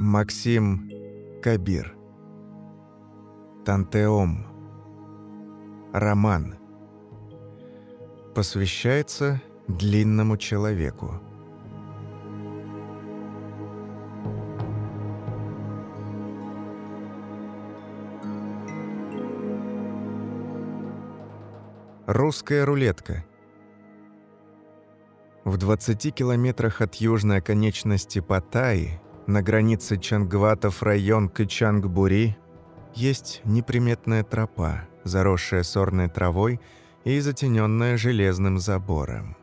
Максим Кабир. Тантеом. Роман. Посвящается длинному человеку. Русская рулетка. В 20 километрах от южной оконечности Паттайи, на границе Чангватов район Кычангбури, есть неприметная тропа, заросшая сорной травой и затененная железным забором.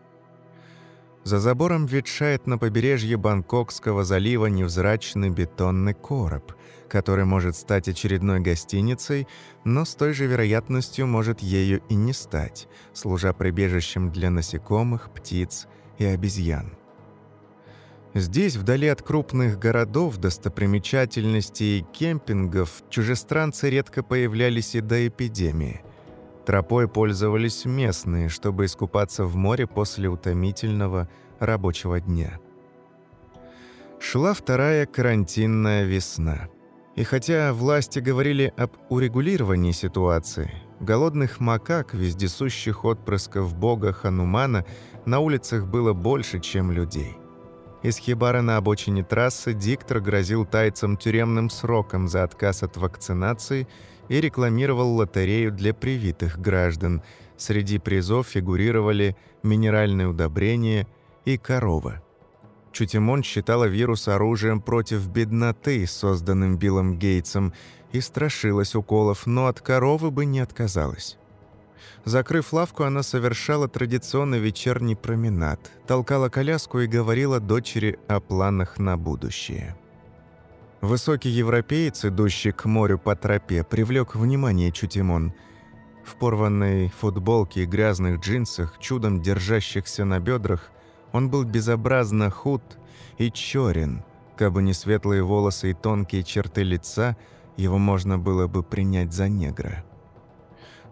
За забором ветшает на побережье Бангкокского залива невзрачный бетонный короб, который может стать очередной гостиницей, но с той же вероятностью может ею и не стать, служа прибежищем для насекомых, птиц и обезьян. Здесь, вдали от крупных городов, достопримечательностей и кемпингов, чужестранцы редко появлялись и до эпидемии. Тропой пользовались местные, чтобы искупаться в море после утомительного рабочего дня. Шла вторая карантинная весна. И хотя власти говорили об урегулировании ситуации, голодных макак, вездесущих отпрысков бога Ханумана – на улицах было больше, чем людей. Из хибара на обочине трассы диктор грозил тайцам тюремным сроком за отказ от вакцинации и рекламировал лотерею для привитых граждан. Среди призов фигурировали минеральные удобрения и корова. Чутимон считала вирус оружием против бедноты, созданным Биллом Гейтсом, и страшилась уколов, но от коровы бы не отказалась. Закрыв лавку, она совершала традиционный вечерний променад, толкала коляску и говорила дочери о планах на будущее. Высокий европеец, идущий к морю по тропе, привлек внимание Чутимон. В порванной футболке и грязных джинсах, чудом держащихся на бедрах, он был безобразно худ и черен. Кабы не светлые волосы и тонкие черты лица, его можно было бы принять за негра.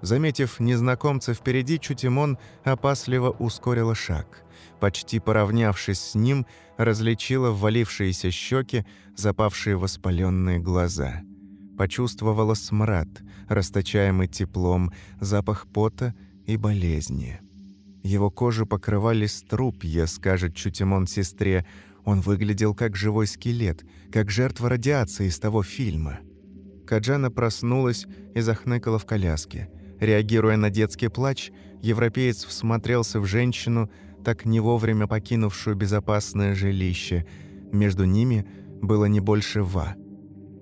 Заметив незнакомца впереди, Чутимон опасливо ускорила шаг. Почти поравнявшись с ним, различила ввалившиеся щеки, запавшие воспаленные глаза. Почувствовала смрад, расточаемый теплом, запах пота и болезни. Его кожу покрывали струпья, скажет Чутимон сестре. Он выглядел как живой скелет, как жертва радиации из того фильма. Каджана проснулась и захныкала в коляске – Реагируя на детский плач, европеец всмотрелся в женщину, так не вовремя покинувшую безопасное жилище. Между ними было не больше ва.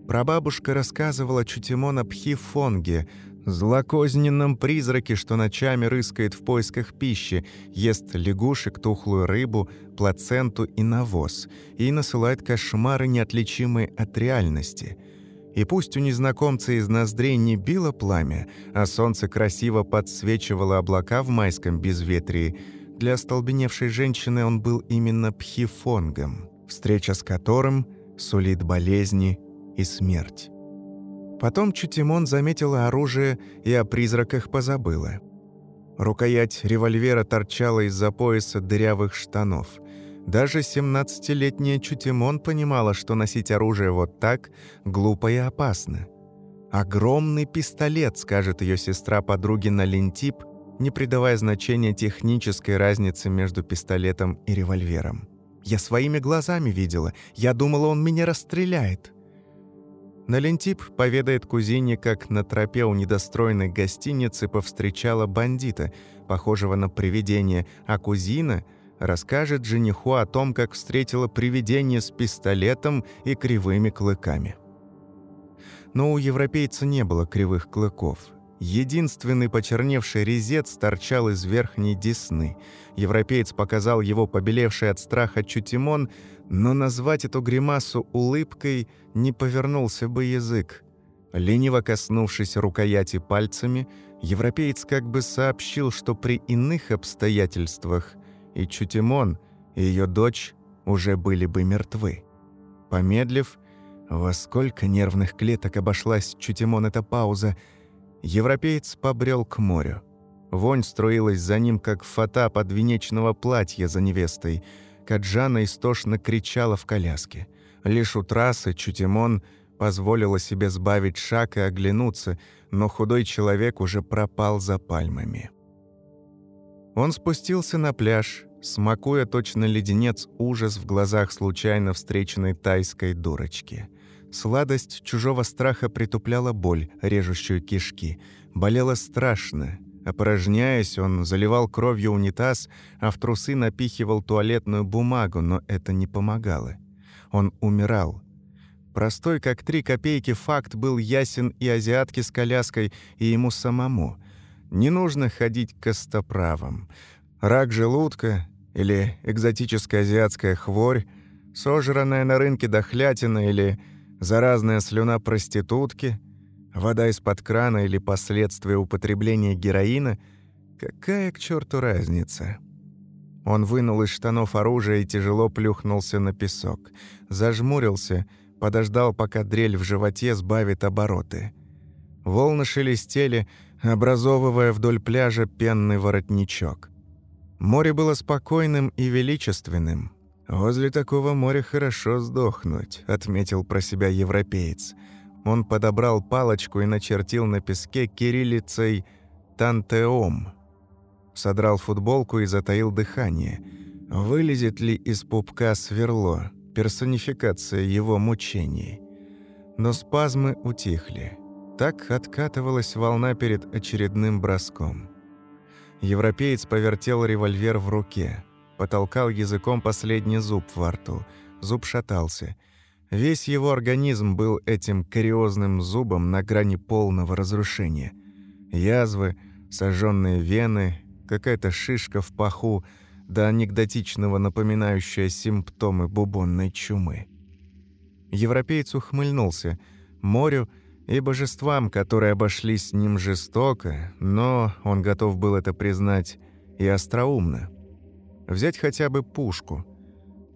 Прабабушка рассказывала Чутимон о Пхифонге, злокозненном призраке, что ночами рыскает в поисках пищи, ест лягушек, тухлую рыбу, плаценту и навоз, и насылает кошмары, неотличимые от реальности – и пусть у незнакомца из ноздрей не било пламя, а солнце красиво подсвечивало облака в майском безветрии, для остолбеневшей женщины он был именно пхифонгом, встреча с которым сулит болезни и смерть. Потом Чутимон заметила оружие и о призраках позабыла. Рукоять револьвера торчала из-за пояса дырявых штанов – даже 17-летняя Чутимон понимала, что носить оружие вот так глупо и опасно. «Огромный пистолет», — скажет ее сестра подруги на Лентип, не придавая значения технической разницы между пистолетом и револьвером. «Я своими глазами видела. Я думала, он меня расстреляет». Налентип поведает кузине, как на тропе у недостроенной гостиницы повстречала бандита, похожего на привидение, а кузина — расскажет жениху о том, как встретила привидение с пистолетом и кривыми клыками. Но у европейца не было кривых клыков. Единственный почерневший резец торчал из верхней десны. Европеец показал его побелевший от страха чутимон, но назвать эту гримасу улыбкой не повернулся бы язык. Лениво коснувшись рукояти пальцами, европеец как бы сообщил, что при иных обстоятельствах и Чутимон, и ее дочь уже были бы мертвы. Помедлив, во сколько нервных клеток обошлась Чутимон эта пауза, европеец побрел к морю. Вонь струилась за ним, как фата подвенечного платья за невестой. Каджана истошно кричала в коляске. Лишь у трассы Чутимон позволила себе сбавить шаг и оглянуться, но худой человек уже пропал за пальмами. Он спустился на пляж, смакуя точно леденец ужас в глазах случайно встреченной тайской дурочки. Сладость чужого страха притупляла боль, режущую кишки. Болело страшно. Опорожняясь, он заливал кровью унитаз, а в трусы напихивал туалетную бумагу, но это не помогало. Он умирал. Простой, как три копейки, факт был ясен и азиатке с коляской, и ему самому. Не нужно ходить костоправом. Рак желудка или экзотическая азиатская хворь, сожранная на рынке дохлятина или заразная слюна проститутки, вода из-под крана или последствия употребления героина — какая к черту разница? Он вынул из штанов оружие и тяжело плюхнулся на песок. Зажмурился, подождал, пока дрель в животе сбавит обороты. Волны шелестели, образовывая вдоль пляжа пенный воротничок. Море было спокойным и величественным. «Возле такого моря хорошо сдохнуть», — отметил про себя европеец. Он подобрал палочку и начертил на песке кириллицей «Тантеом». Содрал футболку и затаил дыхание. Вылезет ли из пупка сверло, персонификация его мучений? Но спазмы утихли. Так откатывалась волна перед очередным броском. Европеец повертел револьвер в руке потолкал языком последний зуб во рту. Зуб шатался. Весь его организм был этим кариозным зубом на грани полного разрушения. Язвы, сожженные вены, какая-то шишка в паху, до анекдотичного напоминающая симптомы бубонной чумы. Европеец ухмыльнулся. Морю и божествам, которые обошлись с ним жестоко, но он готов был это признать и остроумно. Взять хотя бы пушку.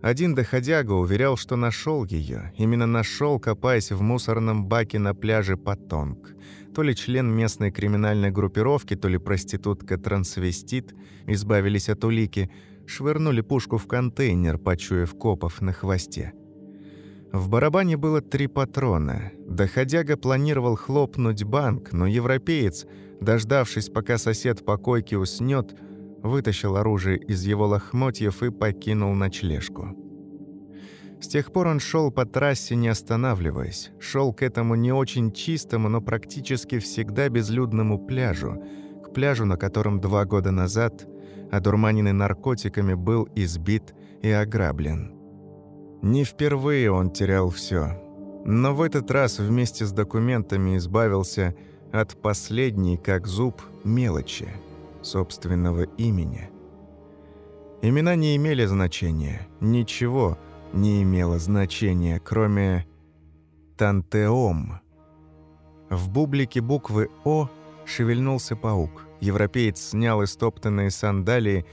Один доходяга уверял, что нашел ее. Именно нашел, копаясь в мусорном баке на пляже Патонг. То ли член местной криминальной группировки, то ли проститутка-трансвестит избавились от улики, швырнули пушку в контейнер, почуяв копов на хвосте. В барабане было три патрона. Доходяга планировал хлопнуть банк, но европеец, дождавшись, пока сосед по койке уснет, вытащил оружие из его лохмотьев и покинул ночлежку. С тех пор он шел по трассе, не останавливаясь, шел к этому не очень чистому, но практически всегда безлюдному пляжу, к пляжу, на котором два года назад, одурманенный наркотиками, был избит и ограблен. Не впервые он терял все, но в этот раз вместе с документами избавился от последней, как зуб, мелочи – собственного имени. Имена не имели значения, ничего не имело значения, кроме «Тантеом». В бублике буквы «О» шевельнулся паук. Европеец снял истоптанные сандалии,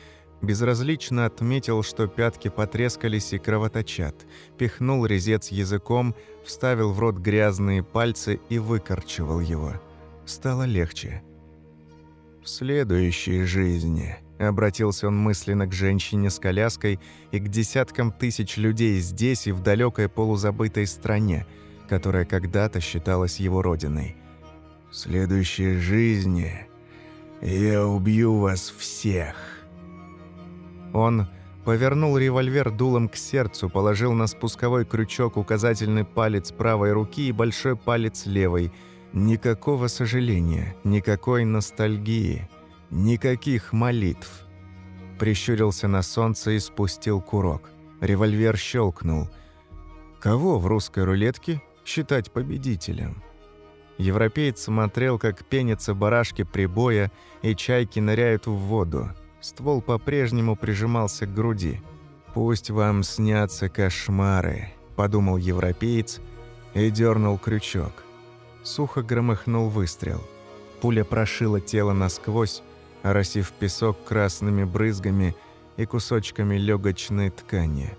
безразлично отметил, что пятки потрескались и кровоточат, пихнул резец языком, вставил в рот грязные пальцы и выкорчевал его. Стало легче. «В следующей жизни», — обратился он мысленно к женщине с коляской и к десяткам тысяч людей здесь и в далекой полузабытой стране, которая когда-то считалась его родиной. «В следующей жизни я убью вас всех». Он повернул револьвер дулом к сердцу, положил на спусковой крючок указательный палец правой руки и большой палец левой — Никакого сожаления, никакой ностальгии, никаких молитв. Прищурился на солнце и спустил курок. Револьвер щелкнул. Кого в русской рулетке считать победителем? Европеец смотрел, как пенятся барашки прибоя и чайки ныряют в воду. Ствол по-прежнему прижимался к груди. «Пусть вам снятся кошмары», – подумал европеец и дернул крючок. Сухо громыхнул выстрел. Пуля прошила тело насквозь, оросив песок красными брызгами и кусочками легочной ткани.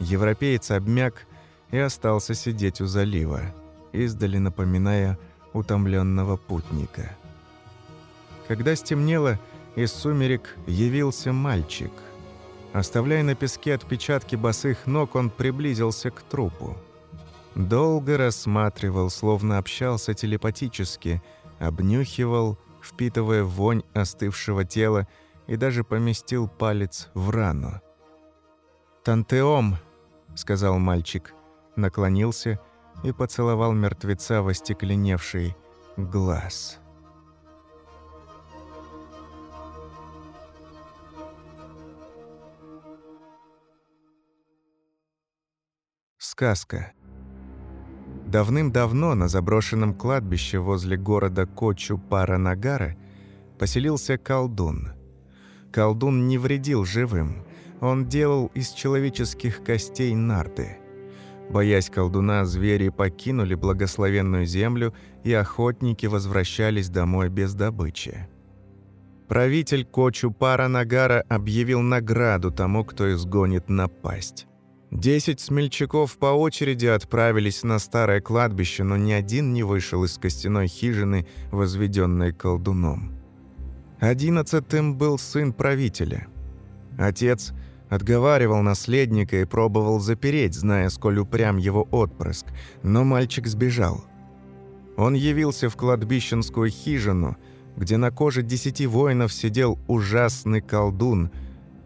Европеец обмяк и остался сидеть у залива, издали напоминая утомленного путника. Когда стемнело, из сумерек явился мальчик. Оставляя на песке отпечатки босых ног, он приблизился к трупу. Долго рассматривал, словно общался телепатически, обнюхивал, впитывая вонь остывшего тела и даже поместил палец в рану. «Тантеом», — сказал мальчик, наклонился и поцеловал мертвеца в остекленевший глаз. Сказка. Давным-давно на заброшенном кладбище возле города Кочу-Паранагара поселился колдун. Колдун не вредил живым, он делал из человеческих костей нарты. Боясь колдуна, звери покинули благословенную землю, и охотники возвращались домой без добычи. Правитель Кочу Паранагара объявил награду тому, кто изгонит напасть. Десять смельчаков по очереди отправились на старое кладбище, но ни один не вышел из костяной хижины, возведенной колдуном. Одиннадцатым был сын правителя. Отец отговаривал наследника и пробовал запереть, зная, сколь упрям его отпрыск, но мальчик сбежал. Он явился в кладбищенскую хижину, где на коже десяти воинов сидел ужасный колдун.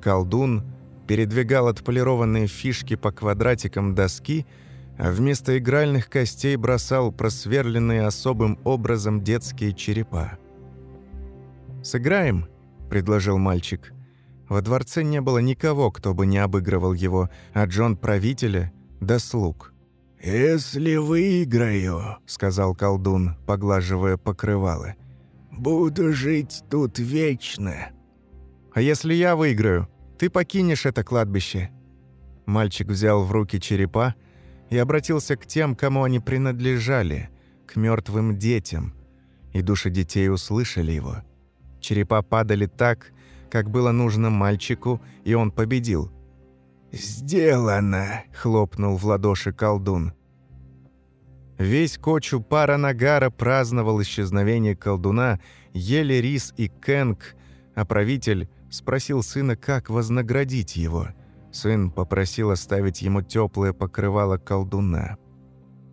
Колдун – передвигал отполированные фишки по квадратикам доски, а вместо игральных костей бросал просверленные особым образом детские черепа. «Сыграем?» – предложил мальчик. Во дворце не было никого, кто бы не обыгрывал его, а Джон – правителя, да слуг. «Если выиграю», – сказал колдун, поглаживая покрывало, – «буду жить тут вечно». «А если я выиграю?» Ты покинешь это кладбище». Мальчик взял в руки черепа и обратился к тем, кому они принадлежали, к мертвым детям. И души детей услышали его. Черепа падали так, как было нужно мальчику, и он победил. «Сделано!» — хлопнул в ладоши колдун. Весь кочу пара Нагара праздновал исчезновение колдуна, ели рис и кэнг, а правитель Спросил сына, как вознаградить его. Сын попросил оставить ему теплое покрывало колдуна.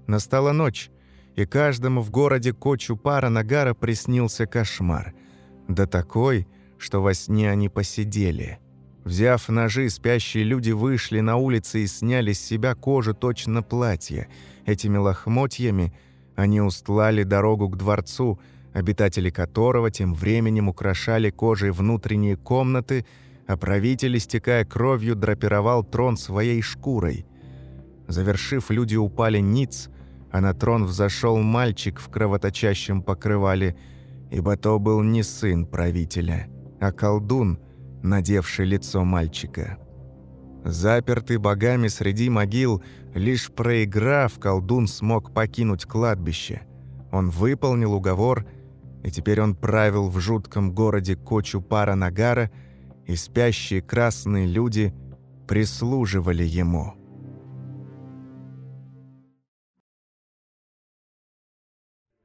Настала ночь, и каждому в городе Кочу Пара Нагара приснился кошмар. Да такой, что во сне они посидели. Взяв ножи, спящие люди вышли на улицы и сняли с себя кожу точно платье. Этими лохмотьями они устлали дорогу к дворцу – обитатели которого тем временем украшали кожей внутренние комнаты, а правитель, истекая кровью, драпировал трон своей шкурой. Завершив, люди упали ниц, а на трон взошел мальчик в кровоточащем покрывале, ибо то был не сын правителя, а колдун, надевший лицо мальчика. Запертый богами среди могил, лишь проиграв, колдун смог покинуть кладбище. Он выполнил уговор – и теперь он правил в жутком городе Кочу Паранагара, и спящие красные люди прислуживали ему.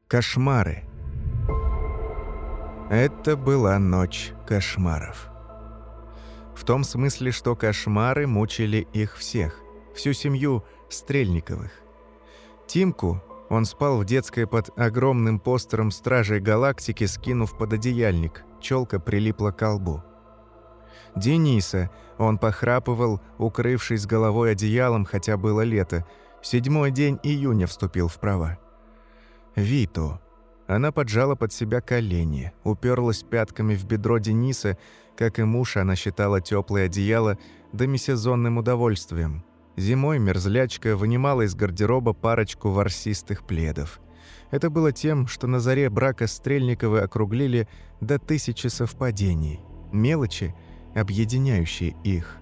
Кошмары. Это была ночь кошмаров. В том смысле, что кошмары мучили их всех, всю семью Стрельниковых. Тимку, он спал в детской под огромным постером Стражей Галактики, скинув под одеяльник. Челка прилипла к лбу. Дениса. Он похрапывал, укрывшись головой одеялом, хотя было лето. Седьмой день июня вступил в права. Виту. Она поджала под себя колени, уперлась пятками в бедро Дениса, как и муж, она считала теплое одеяло демисезонным удовольствием. Зимой мерзлячка вынимала из гардероба парочку ворсистых пледов. Это было тем, что на заре брака Стрельниковы округлили до тысячи совпадений, мелочи, объединяющие их.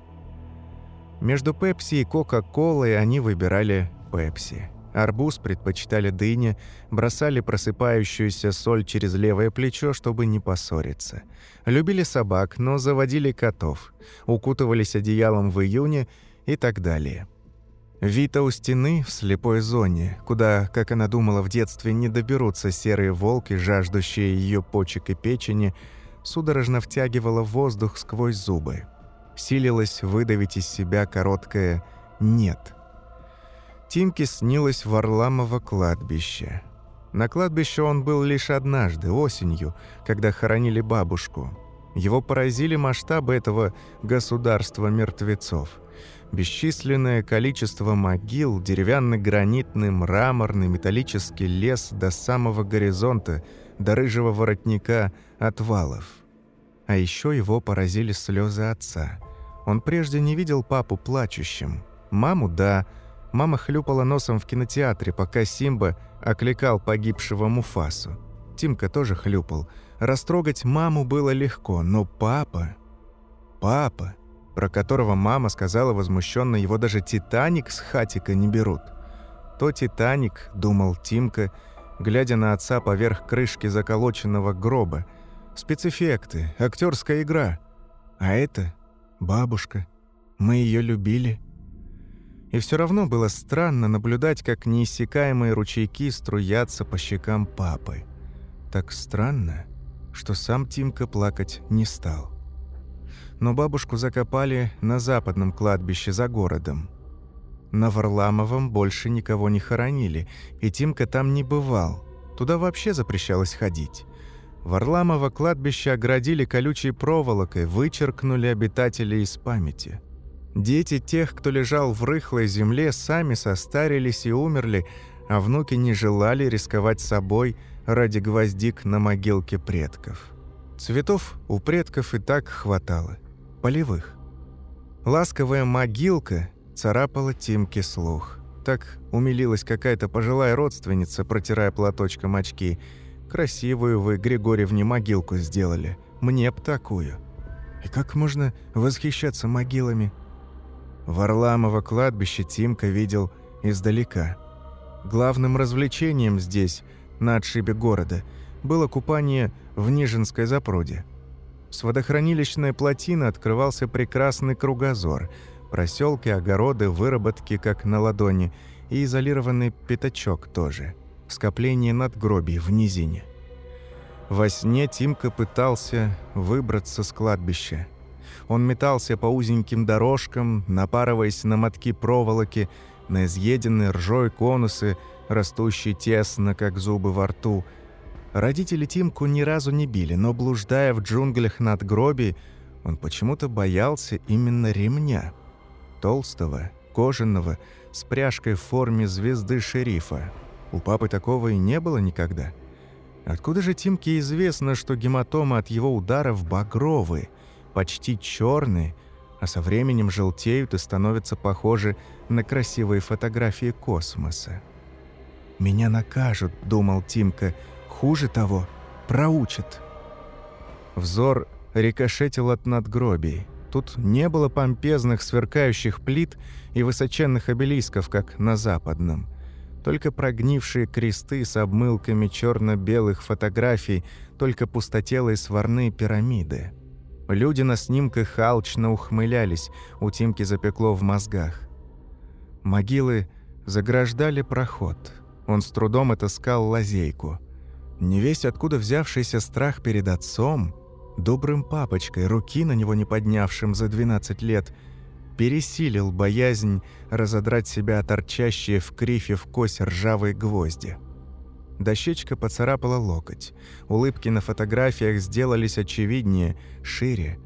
Между Пепси и Кока-Колой они выбирали Пепси. Арбуз предпочитали дыне, бросали просыпающуюся соль через левое плечо, чтобы не поссориться. Любили собак, но заводили котов. Укутывались одеялом в июне – и так далее. Вита у стены в слепой зоне, куда, как она думала в детстве, не доберутся серые волки, жаждущие ее почек и печени, судорожно втягивала воздух сквозь зубы. силилась выдавить из себя короткое «нет». Тимке снилось Варламово кладбище. На кладбище он был лишь однажды, осенью, когда хоронили бабушку. Его поразили масштабы этого государства мертвецов. Бесчисленное количество могил, деревянный, гранитный, мраморный, металлический лес до самого горизонта, до рыжего воротника отвалов. А еще его поразили слезы отца. Он прежде не видел папу плачущим. Маму – да, Мама хлюпала носом в кинотеатре, пока Симба окликал погибшего Муфасу. Тимка тоже хлюпал. Растрогать маму было легко, но папа... Папа, про которого мама сказала возмущенно, его даже «Титаник» с хатика не берут. То «Титаник», думал Тимка, глядя на отца поверх крышки заколоченного гроба. Спецэффекты, актерская игра. А это бабушка. Мы ее любили. И все равно было странно наблюдать, как неиссякаемые ручейки струятся по щекам папы. Так странно, что сам Тимка плакать не стал. Но бабушку закопали на западном кладбище за городом. На Варламовом больше никого не хоронили, и Тимка там не бывал. Туда вообще запрещалось ходить. Варламово кладбище оградили колючей проволокой, вычеркнули обитателей из памяти. Дети тех, кто лежал в рыхлой земле, сами состарились и умерли, а внуки не желали рисковать собой ради гвоздик на могилке предков. Цветов у предков и так хватало. Полевых. Ласковая могилка царапала Тимке слух. Так умилилась какая-то пожилая родственница, протирая платочком очки. «Красивую вы, Григорьевне, могилку сделали. Мне б такую». И как можно восхищаться могилами Варламово кладбище Тимка видел издалека. Главным развлечением здесь, на отшибе города, было купание в Нижинской запруде. С водохранилищной плотины открывался прекрасный кругозор, проселки, огороды, выработки как на ладони и изолированный пятачок тоже, скопление надгробий в низине. Во сне Тимка пытался выбраться с кладбища. Он метался по узеньким дорожкам, напарываясь на мотки проволоки, на изъеденные ржой конусы, растущие тесно, как зубы во рту. Родители Тимку ни разу не били, но, блуждая в джунглях над гроби, он почему-то боялся именно ремня. Толстого, кожаного, с пряжкой в форме звезды шерифа. У папы такого и не было никогда. Откуда же Тимке известно, что гематомы от его ударов багровые – почти черные, а со временем желтеют и становятся похожи на красивые фотографии космоса. «Меня накажут», — думал Тимка, — «хуже того, проучат». Взор рикошетил от надгробий. Тут не было помпезных сверкающих плит и высоченных обелисков, как на западном. Только прогнившие кресты с обмылками черно-белых фотографий, только пустотелые сварные пирамиды. Люди на снимках алчно ухмылялись, у Тимки запекло в мозгах. Могилы заграждали проход. Он с трудом отыскал лазейку. Не весь откуда взявшийся страх перед отцом, добрым папочкой, руки на него не поднявшим за 12 лет, пересилил боязнь разодрать себя торчащие в крифе в кость ржавые гвозди. Дощечка поцарапала локоть. Улыбки на фотографиях сделались очевиднее, шире.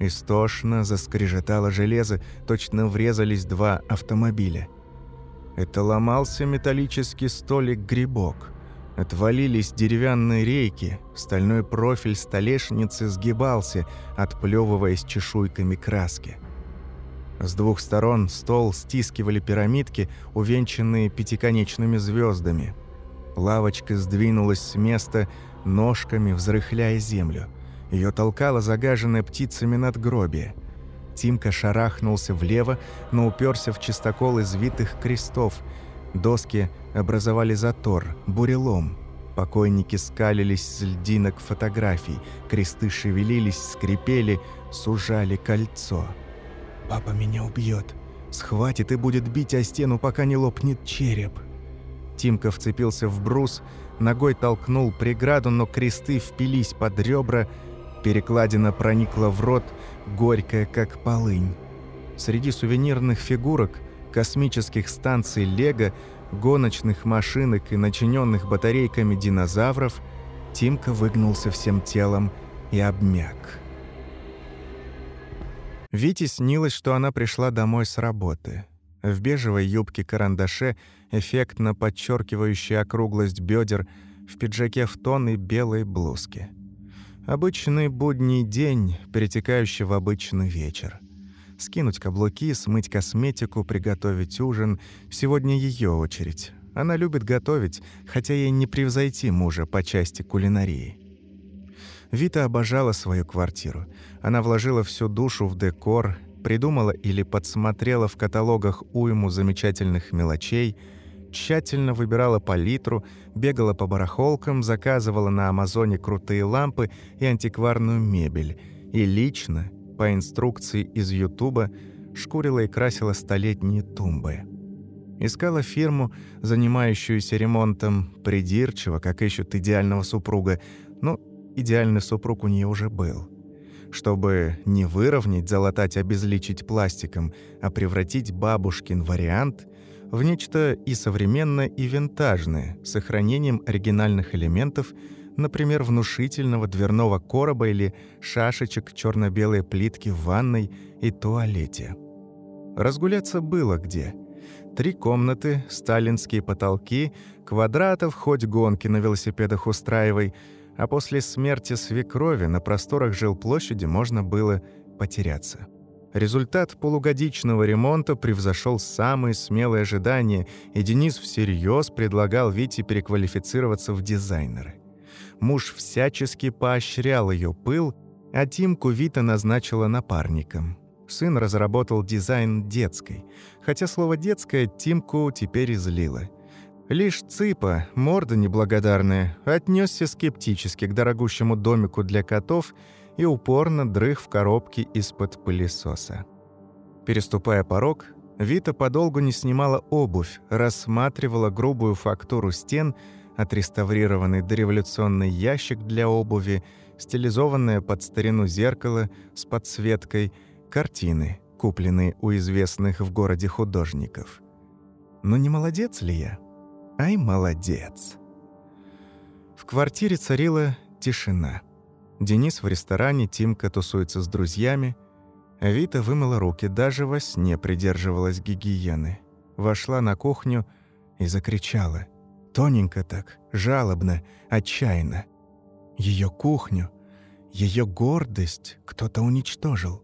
Истошно заскрежетало железо, точно врезались два автомобиля. Это ломался металлический столик-грибок. Отвалились деревянные рейки, стальной профиль столешницы сгибался, отплевываясь чешуйками краски. С двух сторон стол стискивали пирамидки, увенчанные пятиконечными звездами – Лавочка сдвинулась с места, ножками взрыхляя землю. Ее толкала загаженная птицами надгробие. Тимка шарахнулся влево, но уперся в чистокол извитых крестов. Доски образовали затор, бурелом. Покойники скалились с льдинок фотографий, кресты шевелились, скрипели, сужали кольцо. «Папа меня убьет, схватит и будет бить о стену, пока не лопнет череп», Тимка вцепился в брус, ногой толкнул преграду, но кресты впились под ребра, Перекладина проникла в рот, горькая, как полынь. Среди сувенирных фигурок, космических станций «Лего», гоночных машинок и начиненных батарейками динозавров, Тимка выгнулся всем телом и обмяк. Вите снилось, что она пришла домой с работы. В бежевой юбке-карандаше, эффектно подчеркивающей округлость бедер, в пиджаке в тон и белой блузке. Обычный будний день, перетекающий в обычный вечер. Скинуть каблуки, смыть косметику, приготовить ужин. Сегодня ее очередь. Она любит готовить, хотя ей не превзойти мужа по части кулинарии. Вита обожала свою квартиру. Она вложила всю душу в декор, придумала или подсмотрела в каталогах уйму замечательных мелочей, тщательно выбирала палитру, бегала по барахолкам, заказывала на Амазоне крутые лампы и антикварную мебель и лично, по инструкции из Ютуба, шкурила и красила столетние тумбы. Искала фирму, занимающуюся ремонтом, придирчиво, как ищут идеального супруга, но идеальный супруг у нее уже был. Чтобы не выровнять, залатать, обезличить пластиком, а превратить бабушкин вариант в нечто и современное, и винтажное, с сохранением оригинальных элементов, например, внушительного дверного короба или шашечек черно белой плитки в ванной и туалете. Разгуляться было где – Три комнаты, сталинские потолки, квадратов хоть гонки на велосипедах устраивай, а после смерти свекрови на просторах жилплощади можно было потеряться. Результат полугодичного ремонта превзошел самые смелые ожидания, и Денис всерьез предлагал Вите переквалифицироваться в дизайнеры. Муж всячески поощрял ее пыл, а Тимку Вита назначила напарником – Сын разработал дизайн детской, хотя слово «детское» Тимку теперь излило. Лишь Цыпа, морда неблагодарная, отнесся скептически к дорогущему домику для котов и упорно дрых в коробке из-под пылесоса. Переступая порог, Вита подолгу не снимала обувь, рассматривала грубую фактуру стен, отреставрированный дореволюционный ящик для обуви, стилизованное под старину зеркало с подсветкой – Картины, купленные у известных в городе художников. Но не молодец ли я? Ай, молодец. В квартире царила тишина. Денис в ресторане, Тимка тусуется с друзьями. Вита вымыла руки, даже во сне придерживалась гигиены. Вошла на кухню и закричала. Тоненько так, жалобно, отчаянно. Ее кухню, ее гордость кто-то уничтожил.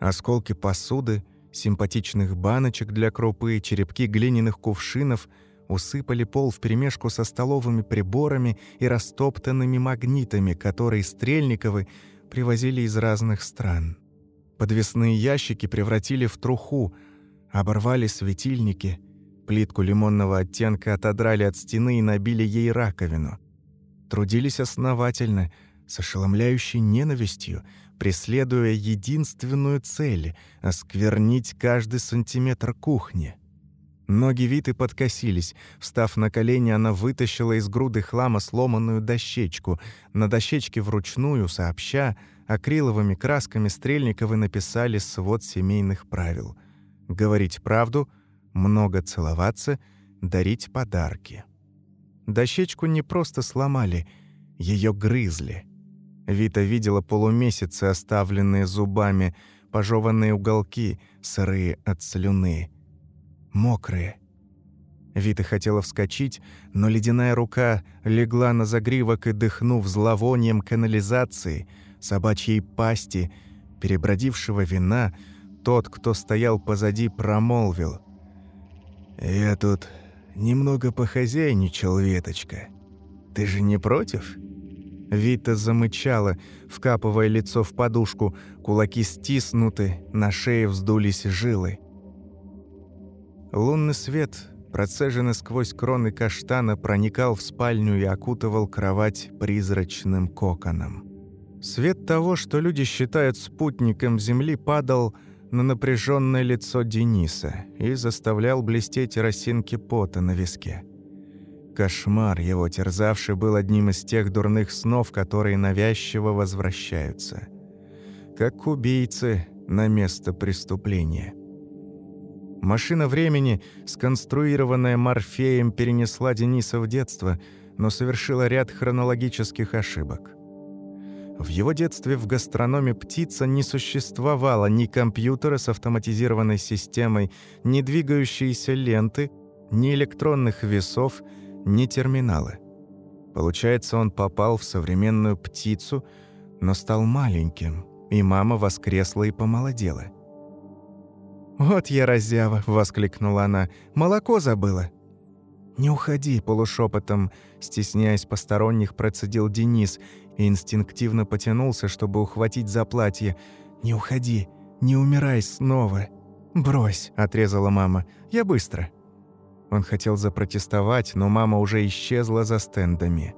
Осколки посуды, симпатичных баночек для крупы, черепки глиняных кувшинов усыпали пол вперемешку со столовыми приборами и растоптанными магнитами, которые Стрельниковы привозили из разных стран. Подвесные ящики превратили в труху, оборвали светильники, плитку лимонного оттенка отодрали от стены и набили ей раковину. Трудились основательно, с ошеломляющей ненавистью, преследуя единственную цель — осквернить каждый сантиметр кухни. Ноги Виты подкосились. Встав на колени, она вытащила из груды хлама сломанную дощечку. На дощечке вручную, сообща, акриловыми красками Стрельниковы написали свод семейных правил. Говорить правду, много целоваться, дарить подарки. Дощечку не просто сломали, ее грызли. Вита видела полумесяцы, оставленные зубами, пожеванные уголки, сырые от слюны. Мокрые. Вита хотела вскочить, но ледяная рука легла на загривок и, дыхнув зловонием канализации, собачьей пасти, перебродившего вина, тот, кто стоял позади, промолвил. «Я тут немного похозяйничал, Веточка. Ты же не против?» Вита замычала, вкапывая лицо в подушку, кулаки стиснуты, на шее вздулись жилы. Лунный свет, процеженный сквозь кроны каштана, проникал в спальню и окутывал кровать призрачным коконом. Свет того, что люди считают спутником Земли, падал на напряженное лицо Дениса и заставлял блестеть росинки пота на виске. Кошмар его терзавший был одним из тех дурных снов, которые навязчиво возвращаются. Как убийцы на место преступления. Машина времени, сконструированная Морфеем, перенесла Дениса в детство, но совершила ряд хронологических ошибок. В его детстве в гастрономе «Птица» не существовало ни компьютера с автоматизированной системой, ни двигающейся ленты, ни электронных весов – ни терминалы. Получается, он попал в современную птицу, но стал маленьким, и мама воскресла и помолодела. «Вот я разява!» — воскликнула она. «Молоко забыла!» «Не уходи!» — полушепотом, стесняясь посторонних, процедил Денис и инстинктивно потянулся, чтобы ухватить за платье. «Не уходи! Не умирай снова!» «Брось!» — отрезала мама. «Я быстро!» Он хотел запротестовать, но мама уже исчезла за стендами.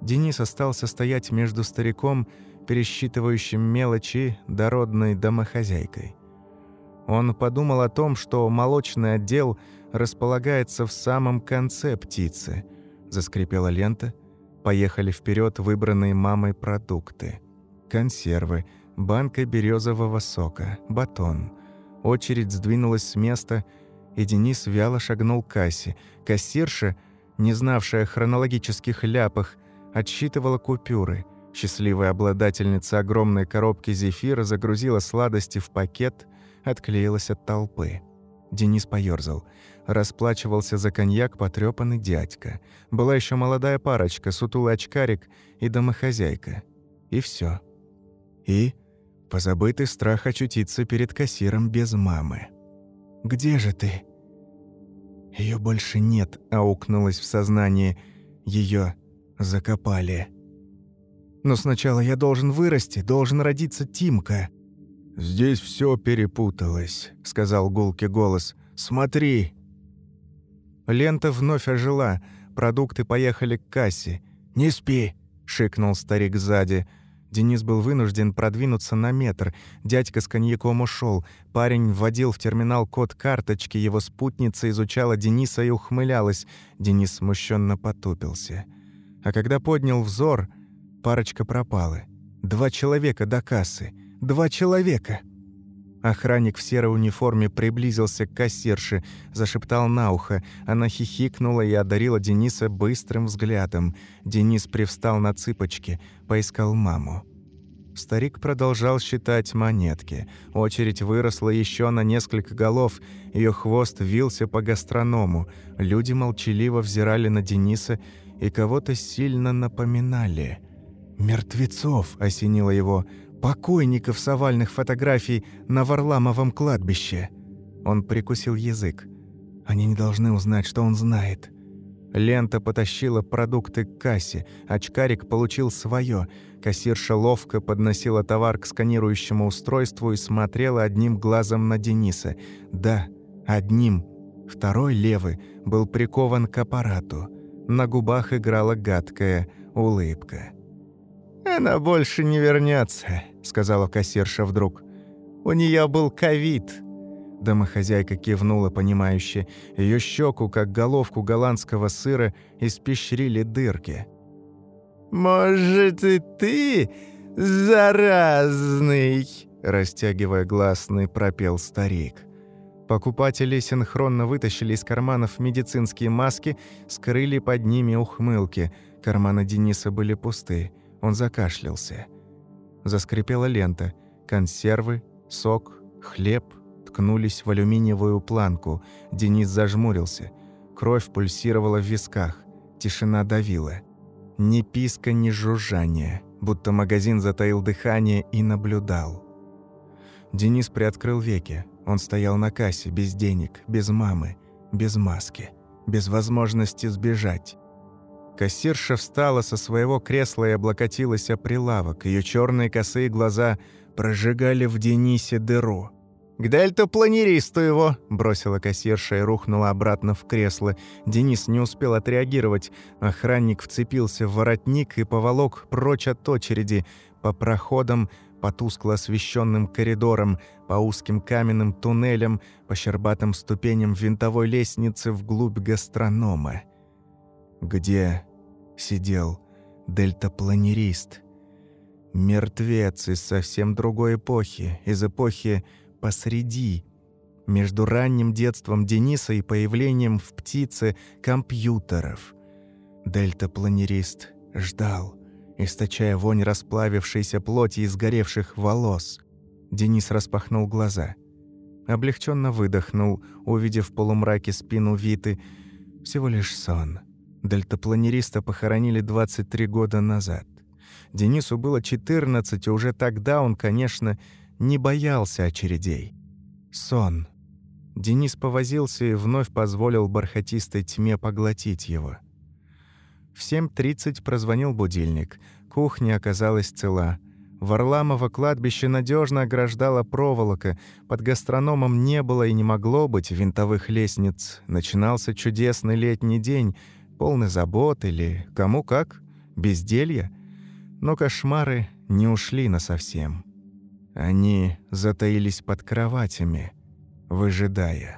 Денис остался стоять между стариком, пересчитывающим мелочи, дородной домохозяйкой. Он подумал о том, что молочный отдел располагается в самом конце птицы. Заскрипела лента. Поехали вперед выбранные мамой продукты. Консервы, банка березового сока, батон. Очередь сдвинулась с места – и Денис вяло шагнул к кассе. Кассирша, не знавшая хронологических ляпах, отсчитывала купюры. Счастливая обладательница огромной коробки зефира загрузила сладости в пакет, отклеилась от толпы. Денис поёрзал. Расплачивался за коньяк потрёпанный дядька. Была еще молодая парочка, сутулый очкарик и домохозяйка. И все. И позабытый страх очутиться перед кассиром без мамы. «Где же ты?» Ее больше нет, аукнулось в сознании. Ее закопали. Но сначала я должен вырасти, должен родиться Тимка. «Здесь все перепуталось», — сказал гулкий голос. «Смотри!» Лента вновь ожила, продукты поехали к кассе. «Не спи!» — шикнул старик сзади. Денис был вынужден продвинуться на метр. Дядька с коньяком ушел. Парень вводил в терминал код карточки, его спутница изучала Дениса и ухмылялась. Денис смущенно потупился. А когда поднял взор, парочка пропала. Два человека до кассы. Два человека! Охранник в серой униформе приблизился к кассирше, зашептал на ухо. Она хихикнула и одарила Дениса быстрым взглядом. Денис привстал на цыпочки, поискал маму. Старик продолжал считать монетки. Очередь выросла еще на несколько голов. Ее хвост вился по гастроному. Люди молчаливо взирали на Дениса и кого-то сильно напоминали. «Мертвецов!» — осенило его покойников с овальных фотографий на Варламовом кладбище. Он прикусил язык. Они не должны узнать, что он знает. Лента потащила продукты к кассе, очкарик получил свое. Кассирша ловко подносила товар к сканирующему устройству и смотрела одним глазом на Дениса. Да, одним. Второй, левый, был прикован к аппарату. На губах играла гадкая улыбка. «Она больше не вернется, сказала кассирша вдруг. «У нее был ковид». Домохозяйка кивнула понимающе. Ее щеку, как головку голландского сыра, испещрили дырки. «Может, и ты заразный?» Растягивая гласный, пропел старик. Покупатели синхронно вытащили из карманов медицинские маски, скрыли под ними ухмылки. Карманы Дениса были пусты. Он закашлялся. Заскрипела лента. Консервы, сок, хлеб ткнулись в алюминиевую планку. Денис зажмурился. Кровь пульсировала в висках. Тишина давила. Ни писка, ни жужжания. Будто магазин затаил дыхание и наблюдал. Денис приоткрыл веки. Он стоял на кассе, без денег, без мамы, без маски, без возможности сбежать. Кассирша встала со своего кресла и облокотилась о прилавок. Ее черные косые глаза прожигали в Денисе дыру. «К дельтапланеристу его!» – бросила кассирша и рухнула обратно в кресло. Денис не успел отреагировать. Охранник вцепился в воротник и поволок прочь от очереди по проходам, по тускло освещенным коридорам, по узким каменным туннелям, по щербатым ступеням винтовой лестницы вглубь гастронома. где сидел дельтапланерист. Мертвец из совсем другой эпохи, из эпохи посреди, между ранним детством Дениса и появлением в птице компьютеров. Дельтапланерист ждал, источая вонь расплавившейся плоти и сгоревших волос. Денис распахнул глаза. Облегченно выдохнул, увидев в полумраке спину Виты. Всего лишь сон. Дельтапланериста похоронили 23 года назад. Денису было 14, и уже тогда он, конечно, не боялся очередей. Сон. Денис повозился и вновь позволил бархатистой тьме поглотить его. В 7.30 прозвонил будильник. Кухня оказалась цела. Варламово кладбище надежно ограждала проволока. Под гастрономом не было и не могло быть винтовых лестниц. Начинался чудесный летний день, полный забот или кому как, безделья. Но кошмары не ушли насовсем. Они затаились под кроватями, выжидая.